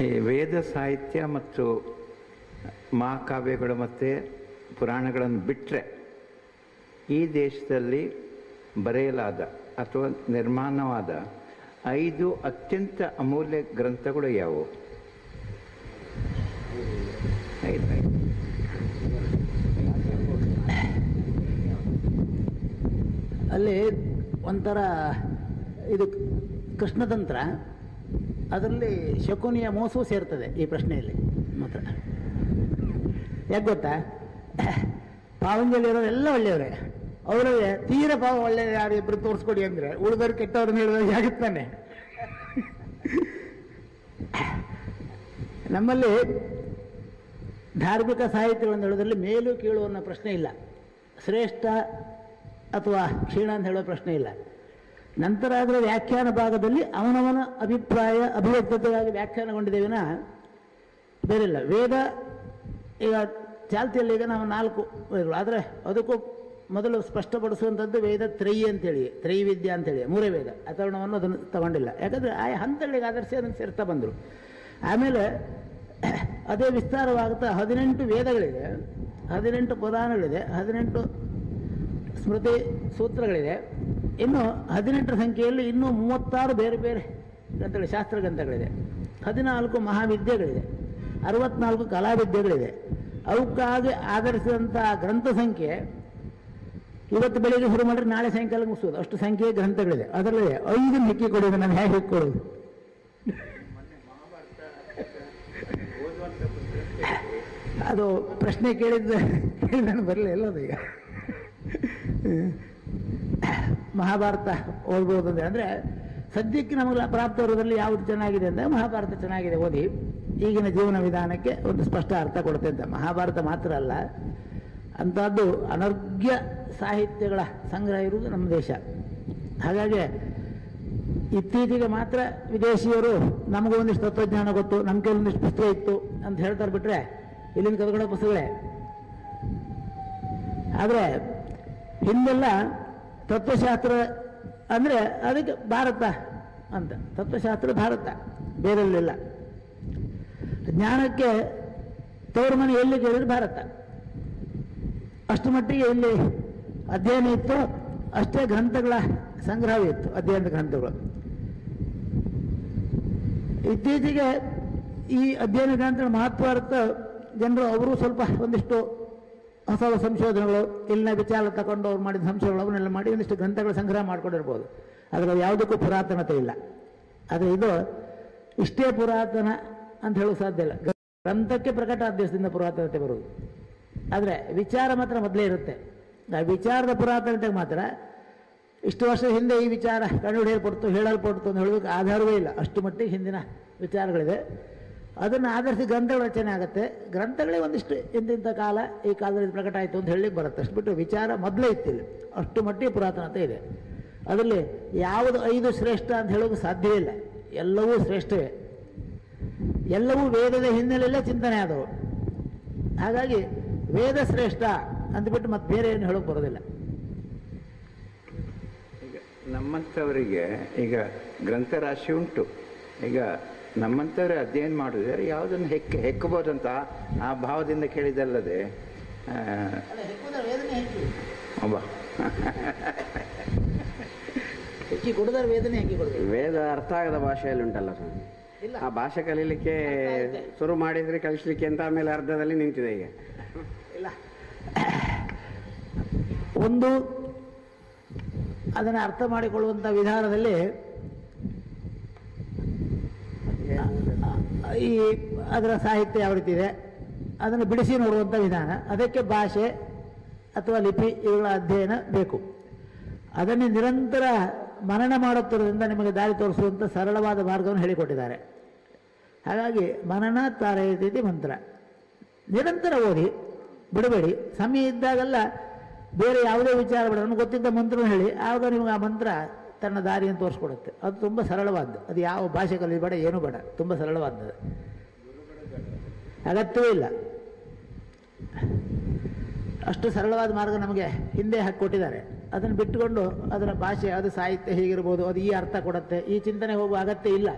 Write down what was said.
ಈ ವೇದ ಸಾಹಿತ್ಯ ಮತ್ತು ಮಹಾಕಾವ್ಯಗಳು ಮತ್ತು ಪುರಾಣಗಳನ್ನು ಬಿಟ್ಟರೆ ಈ ದೇಶದಲ್ಲಿ ಬರೆಯಲಾದ ಅಥವಾ ನಿರ್ಮಾಣವಾದ ಐದು ಅತ್ಯಂತ ಅಮೂಲ್ಯ ಗ್ರಂಥಗಳು ಯಾವುವು? ಅಲ್ಲಿ ಒಂಥರ ಇದು ಕೃಷ್ಣತಂತ್ರ. ಅದರಲ್ಲಿ ಶಕುನಿಯ ಮೋಸವು ಸೇರ್ತದೆ ಈ ಪ್ರಶ್ನೆಯಲ್ಲಿ ಮಾತ್ರ. ಯಾಕೆ ಗೊತ್ತಾ? ಪಾವಂಜಲಿರೋರೆಲ್ಲ ಒಳ್ಳೆಯವರೇ. ಅವರಿಗೆ ತೀರ ಪಾವ ಒಳ್ಳೆ ಯಾರು ಇಬ್ಬರು ತೋರಿಸ್ಕೊಡಿ ಅಂದರೆ, ಉಳಿದವ್ರು ಕೆಟ್ಟವ್ರನ್ನ ಹೇಳಿದ್ರೆ ಆಗುತ್ತಾನೆ ನಮ್ಮಲ್ಲಿ ಧಾರ್ಮಿಕ ಸಾಹಿತ್ಯಗಳನ್ನು ಹೇಳೋದ್ರಲ್ಲಿ ಮೇಲು ಕೀಳು ಅನ್ನೋ ಪ್ರಶ್ನೆ ಇಲ್ಲ. ಶ್ರೇಷ್ಠ ಅಥವಾ ಕ್ಷೀಣ ಅಂತ ಹೇಳೋ ಪ್ರಶ್ನೆ ಇಲ್ಲ. ನಂತರ ಅದರ ವ್ಯಾಖ್ಯಾನ ಭಾಗದಲ್ಲಿ ಅವನವನ ಅಭಿಪ್ರಾಯ, ಅಭಿವ್ಯಕ್ತತೆಗಾಗಿ ವಿನ ಬೇರೆಲ್ಲ. ವೇದ ಈಗ ಚಾಲ್ತಿಯಲ್ಲಿ ಈಗ ನಾವು ನಾಲ್ಕು ಆದರೆ ಅದಕ್ಕೂ ಮೊದಲು ಸ್ಪಷ್ಟಪಡಿಸುವಂಥದ್ದು ವೇದ ತ್ರೈ ಅಂತೇಳಿ, ತ್ರೈವಿದ್ಯ ಅಂತೇಳಿ, ಮೂರೇ ವೇದ. ಅಥರ್ಣವನ್ನು ಅದನ್ನು ತಗೊಂಡಿಲ್ಲ. ಯಾಕಂದರೆ ಆ ಹಂತಗಳಿಗೆ ಆದರ್ಶ ಅದನ್ನು ಸೇರ್ತಾ ಬಂದರು. ಆಮೇಲೆ ಅದೇ ವಿಸ್ತಾರವಾಗುತ್ತಾ ಹದಿನೆಂಟು ವೇದಗಳಿದೆ. ಹದಿನೆಂಟು ಪುರಾಣಗಳಿದೆ. ಹದಿನೆಂಟು ಸ್ಮೃತಿ ಸೂತ್ರಗಳಿದೆ. ಇನ್ನು ಹದಿನೆಂಟರ ಸಂಖ್ಯೆಯಲ್ಲಿ ಇನ್ನೂ ಮೂವತ್ತಾರು ಬೇರೆ ಬೇರೆ ಗ್ರಂಥಗಳು ಶಾಸ್ತ್ರ ಗ್ರಂಥಗಳಿದೆ. ಹದಿನಾಲ್ಕು ಮಹಾವಿದ್ಯೆಗಳಿದೆ. ಅರವತ್ನಾಲ್ಕು ಕಲಾವಿದ್ಯೆಗಳಿದೆ. ಅವಕ್ಕಾಗಿ ಆಧರಿಸಿದಂಥ ಗ್ರಂಥ ಸಂಖ್ಯೆ ಇವತ್ತು ಬೆಳಿಗ್ಗೆ ಶುರು ಮಾಡಿದ್ರೆ ನಾಳೆ ಸಾಯಂಕಾಲ ಮುಗಿಸೋದು ಅಷ್ಟು ಸಂಖ್ಯೆಯ ಗ್ರಂಥಗಳಿದೆ. ಅದರಲ್ಲಿ ಐದು ಹೆಕ್ಕಿ ಕೊಡೋದು ನಾನು ಹೇಗೆ ಕೊಡೋದು ಅದು ಪ್ರಶ್ನೆ ಕೇಳಿದ್ದು ಕೇಳಿ ನಾನು ಬರಲಿಲ್ಲ ಅದು ಈಗ ಮಹಾಭಾರತ ಓದ್ಬೋದು ಅಂದರೆ ಅಂದರೆ ಸದ್ಯಕ್ಕೆ ನಮಗೆ ಪ್ರಾಪ್ತವರದಲ್ಲಿ ಯಾವುದು ಚೆನ್ನಾಗಿದೆ ಅಂದರೆ ಮಹಾಭಾರತ ಚೆನ್ನಾಗಿದೆ ಓದಿ, ಈಗಿನ ಜೀವನ ವಿಧಾನಕ್ಕೆ ಒಂದು ಸ್ಪಷ್ಟ ಅರ್ಥ ಕೊಡುತ್ತೆ ಅಂತ. ಮಹಾಭಾರತ ಮಾತ್ರ ಅಲ್ಲ, ಅಂಥದ್ದು ಅನರ್ಘ್ಯ ಸಾಹಿತ್ಯಗಳ ಸಂಗ್ರಹ ಇರುವುದು ನಮ್ಮ ದೇಶ. ಹಾಗಾಗಿ ಇತ್ತೀಚೆಗೆ ಮಾತ್ರ ವಿದೇಶಿಯರು ನಮಗೂ ಒಂದಿಷ್ಟು ತತ್ವಜ್ಞಾನ ಗೊತ್ತು, ನಮ್ಮ ಕೆಲವೊಂದಿಷ್ಟು ಪುಸ್ತಕ ಇತ್ತು ಅಂತ ಹೇಳ್ತಾರೆ ಬಿಟ್ರೆ ಇಲ್ಲಿನ ಕದ್ಕೊಳ್ಳೋ ಪುಸ್ತಕಗಳೇ. ಆದರೆ ಹಿಂದೆಲ್ಲ ತತ್ವಶಾಸ್ತ್ರ ಅಂದರೆ ಅದಕ್ಕೆ ಭಾರತ ಅಂತ. ತತ್ವಶಾಸ್ತ್ರ ಭಾರತ. ಬೇರೆಲ್ಲಿಲ್ಲ. ಜ್ಞಾನಕ್ಕೆ ತವರು ಮನೆ ಎಲ್ಲಿ ಕೇಳಿದ್ರೆ ಭಾರತ. ಅಷ್ಟು ಮಟ್ಟಿಗೆ ಇಲ್ಲಿ ಅಧ್ಯಯನ ಇತ್ತು. ಅಷ್ಟೇ ಗ್ರಂಥಗಳ ಸಂಗ್ರಹವಿತ್ತು ಅಧ್ಯಯನ ಗ್ರಂಥಗಳು. ಇತ್ತೀಚೆಗೆ ಈ ಅಧ್ಯಯನ ಗ್ರಂಥಗಳ ಮಹತ್ವ ಅರ್ಥ ಜನರು, ಅವರು ಸ್ವಲ್ಪ ಒಂದಿಷ್ಟು ಹೊಸ ಹೊಸ ಸಂಶೋಧನೆಗಳು ಇಲ್ಲಿನ ವಿಚಾರ ತಗೊಂಡು ಅವ್ರು ಮಾಡಿದ ಸಂಶೋಧನೆಗಳು ಅವನ್ನೆಲ್ಲ ಮಾಡಿ ಒಂದಿಷ್ಟು ಗ್ರಂಥಗಳ ಸಂಗ್ರಹ ಮಾಡ್ಕೊಂಡಿರ್ಬೋದು. ಆದರೆ ಅದು ಯಾವುದಕ್ಕೂ ಪುರಾತನತೆ ಇಲ್ಲ. ಆದರೆ ಇದು ಇಷ್ಟೇ ಪುರಾತನ ಅಂತ ಹೇಳೋಕೆ ಸಾಧ್ಯ ಇಲ್ಲ. ಗ್ರಂಥಕ್ಕೆ ಪ್ರಕಟ ಆದೇಶದಿಂದ ಪುರಾತನತೆ ಬರುವುದು. ಆದರೆ ವಿಚಾರ ಮಾತ್ರ ಮೊದಲೇ ಇರುತ್ತೆ. ಆ ವಿಚಾರದ ಪುರಾತನತೆಗೆ ಮಾತ್ರ ಇಷ್ಟು ವರ್ಷ ಹಿಂದೆ ಈ ವಿಚಾರ ಕಂಡುಹಿಡಿಯಲ್ಪಡ್ತು, ಹೇಳಲ್ಪಡ್ತು ಅಂತ ಹೇಳೋದಕ್ಕೆ ಆಧಾರವೇ ಇಲ್ಲ. ಅಷ್ಟು ಮಟ್ಟಿಗೆ ಹಿಂದಿನ ವಿಚಾರಗಳಿದೆ ಅದನ್ನು ಆಧರಿಸಿ ಗ್ರಂಥಗಳ ರಚನೆ ಆಗುತ್ತೆ. ಗ್ರಂಥಗಳೇ ಒಂದಿಷ್ಟು ಇಂತಿಂಥ ಕಾಲ ಈ ಕಾಲದಲ್ಲಿ ಪ್ರಕಟ ಆಯಿತು ಅಂತ ಹೇಳಿ ಬರುತ್ತೆ. ಅಷ್ಟು ಬಿಟ್ಟು ವಿಚಾರ ಮೊದಲೇ ಇತ್ತಿಲ್ಲ. ಅಷ್ಟು ಮಟ್ಟಿಗೆ ಪುರಾತನತೆ ಇದೆ. ಅದರಲ್ಲಿ ಯಾವುದು ಐದು ಶ್ರೇಷ್ಠ ಅಂತ ಹೇಳೋದು ಸಾಧ್ಯ ಇಲ್ಲ. ಎಲ್ಲವೂ ಶ್ರೇಷ್ಠವೇ. ಎಲ್ಲವೂ ವೇದದ ಹಿನ್ನೆಲೆಯಲ್ಲೇ ಚಿಂತನೆ ಆದವು. ಹಾಗಾಗಿ ವೇದ ಶ್ರೇಷ್ಠ ಅಂದ್ಬಿಟ್ಟು ಮತ್ತೆ ಬೇರೆ ಏನು ಹೇಳೋಕೆ ಬರೋದಿಲ್ಲ. ಈಗ ನಮ್ಮಂಥವರಿಗೆ ಈಗ ಗ್ರಂಥರಾಶಿ ಉಂಟು. ಈಗ ನಮ್ಮಂಥವ್ರು ಅಧ್ಯಯನ ಮಾಡಿದ್ರೆ ಯಾವುದನ್ನು ಹೆಕ್ ಹೆಕ್ಕಬೋದಂತ ಆ ಭಾವದಿಂದ ಕೇಳಿದಲ್ಲದೆ ಒಬ್ಬ. ವೇದನೆ ಹೆಕ್ಕಿ ವೇದ ಅರ್ಥ ಆಗದ ಭಾಷೆಯಲ್ಲಿ ಉಂಟಲ್ಲ ಸ್ವಾಮಿ ಇಲ್ಲ. ಆ ಭಾಷೆ ಕಲೀಲಿಕ್ಕೆ ಶುರು ಮಾಡಿದ್ರೆ ಕಲಿಸ್ಲಿಕ್ಕೆ ಅಂತ ಆಮೇಲೆ ಅರ್ಧದಲ್ಲಿ ನಿಂತಿದೆ ಈಗ. ಇಲ್ಲ. ಒಂದು ಅದನ್ನು ಅರ್ಥ ಮಾಡಿಕೊಳ್ಳುವಂಥ ವಿಧಾನದಲ್ಲಿ ಈ ಅದರ ಸಾಹಿತ್ಯ ಯಾವ ರೀತಿ ಇದೆ? ಅದನ್ನು ಬಿಡಿಸಿ ನೋಡುವಂಥ ವಿಧಾನ. ಅದಕ್ಕೆ ಭಾಷೆ ಅಥವಾ ಲಿಪಿ ಇವುಗಳ ಅಧ್ಯಯನ ಬೇಕು. ಅದನ್ನೇ ನಿರಂತರ ಮನನ ಮಾಡುತ್ತಿರೋದ್ರಿಂದ ನಿಮಗೆ ದಾರಿ ತೋರಿಸುವಂಥ ಸರಳವಾದ ಮಾರ್ಗವನ್ನು ಹೇಳಿಕೊಟ್ಟಿದ್ದಾರೆ. ಹಾಗಾಗಿ ಮನನ ತಾರಯತಿ ಮಂತ್ರ. ನಿರಂತರ ಓದಿ, ಬಿಡಬೇಡಿ. ಸಮಯ ಇದ್ದಾಗಲ್ಲ ಬೇರೆ ಯಾವುದೇ ವಿಚಾರ ಬೇಡ ಗೊತ್ತಿದ್ದ ಮಂತ್ರ ಹೇಳಿ ಆವಾಗ ನಿಮಗೆ ಆ ಮಂತ್ರ ತನ್ನ ದಾರಿಯನ್ನು ತೋರಿಸ್ಕೊಡುತ್ತೆ. ಅದು ತುಂಬ ಸರಳವಾದ್ದು. ಅದು ಯಾವ ಭಾಷೆ ಕಲಿಬೇಡ ಏನೂ ಬೇಡ. ತುಂಬ ಸರಳವಾದ್ದು. ಅಗತ್ಯವೇ ಇಲ್ಲ. ಅಷ್ಟು ಸರಳವಾದ ಮಾರ್ಗ ನಮಗೆ ಹಿಂದೆ ಹಾಕಿಕೊಟ್ಟಿದ್ದಾರೆ ಅದನ್ನು ಬಿಟ್ಟುಕೊಂಡು ಅದರ ಭಾಷೆ, ಅದು ಸಾಹಿತ್ಯ ಹೇಗಿರ್ಬೋದು, ಅದು ಈ ಅರ್ಥ ಕೊಡುತ್ತೆ. ಈ ಚಿಂತನೆ ಹೋಗುವ ಅಗತ್ಯ ಇಲ್ಲ.